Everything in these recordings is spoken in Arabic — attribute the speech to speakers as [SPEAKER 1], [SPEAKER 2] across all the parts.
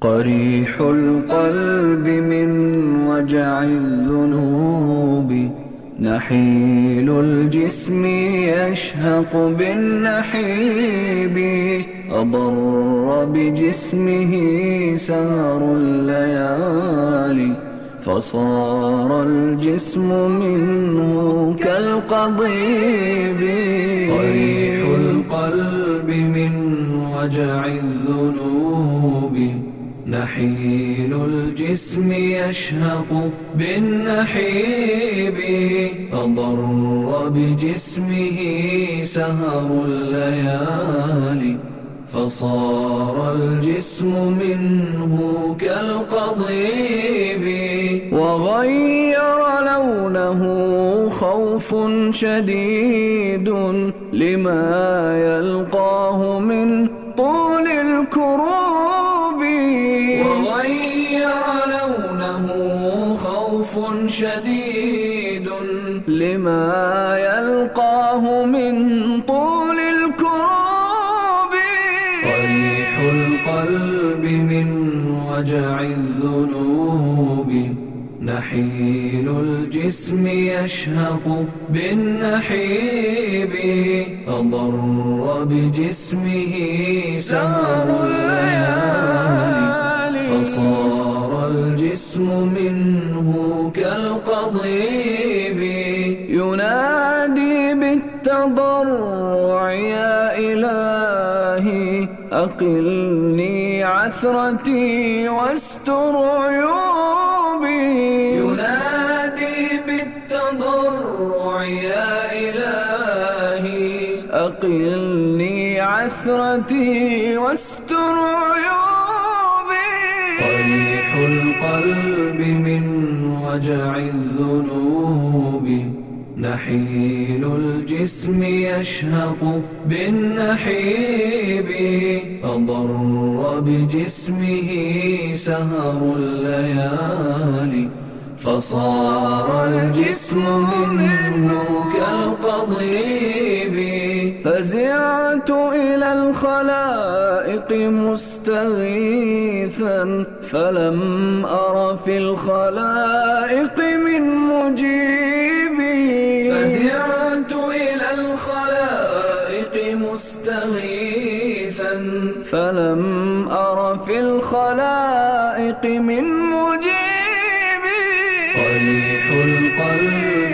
[SPEAKER 1] قريح القلب من وجع الذنوب. نحيل الجسم يشهق بالنحيب. أضر بجسمه سهر الليالي. فصار الجسم منه كالقضيب.
[SPEAKER 2] قريح القلب من وجع الذنوب. نحيل الجسم يشهق بالنحيب أضر بجسمه سهر الليالي فصار الجسم منه كالقضيب.
[SPEAKER 1] وغير لونه خوف شديد لما يلقاه من
[SPEAKER 2] شديد
[SPEAKER 1] لما يلقاه من طول الكروب.
[SPEAKER 2] قريح القلب من وجع الذنوب. نحيل الجسم يشهق بالنحيب. أضر بجسمه سهر الليالي. الجسم منه كالقضيب
[SPEAKER 1] ينادي بالتضرع يا إلهي أقلني عثرتي واستر عيوبي.
[SPEAKER 2] ينادي بالتضرع يا إلهي
[SPEAKER 1] أقلني عثرتي واستر
[SPEAKER 2] قريح القلب من وجع الذنوب. نحيل الجسم يشهق بالنحيب. أضر بجسمه سهر الليالي. فصار الجسم منه كالقضيب.
[SPEAKER 1] فزعت إلى الخلائق مستغيثا فلم أر في الخلائق من مجيبي
[SPEAKER 2] فزعت إلى الخلائق مستغيثا.
[SPEAKER 1] فلم أر في الخلائق من مجيبي
[SPEAKER 2] قريح القلب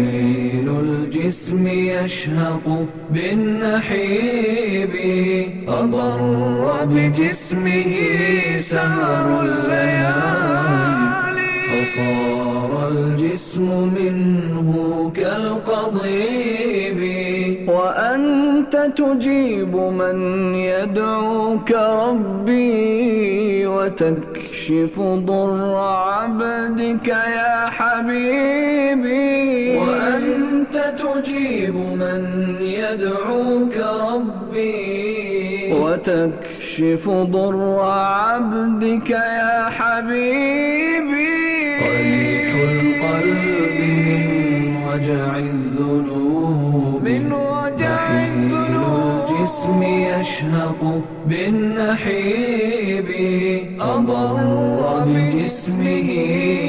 [SPEAKER 2] نحيل الجسم يشهق بالنحيب أضر بجسمه سهر الليالي فصار الجسم منه كالقضيب.
[SPEAKER 1] وأنت تجيب من يدعوك ربي وتكشف ضر عبدك يا حبيبي.
[SPEAKER 2] وأنت تجيب من يدعوك ربي.
[SPEAKER 1] وتكشف ضر عبدك يا حبيبي.
[SPEAKER 2] قريح القلب من وجع الذنوب.
[SPEAKER 1] من
[SPEAKER 2] يشهق بالنحيب أضر بجسمه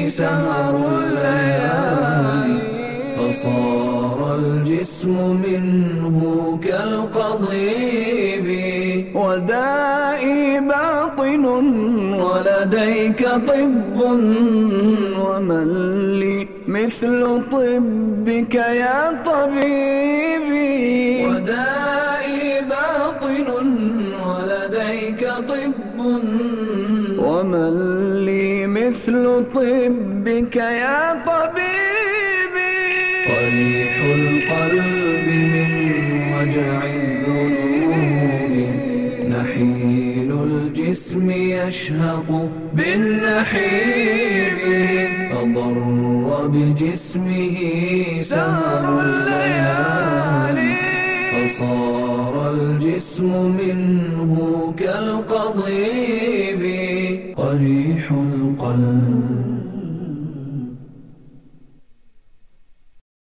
[SPEAKER 2] سهر الليالي فصار الجسم منه كالقضيب.
[SPEAKER 1] ودائي باطن ولديك طب ومن لي مثل طبك يا طبيبي.
[SPEAKER 2] ودائي
[SPEAKER 1] ومن لي مثل طبك يا طبيبي.
[SPEAKER 2] قريح القلب من وجع الذنوب. نحيل الجسم يشهق بالنحيب. أضر بجسمه سهر الليالي. فصار الجسم منه كالقضيب. قريح القلب.